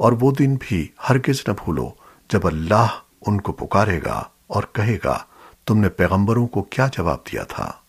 और वो दिन भी हरगिज न भूलो, जब अल्लाह उनको पुकारेगा और कहेगा, तुमने पैगंबरों को क्या जवाब दिया था?